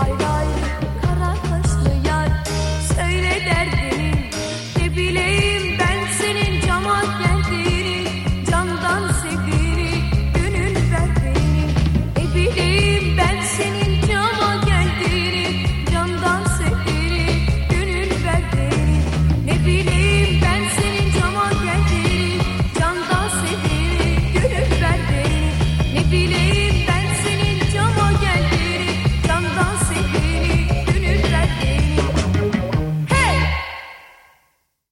I love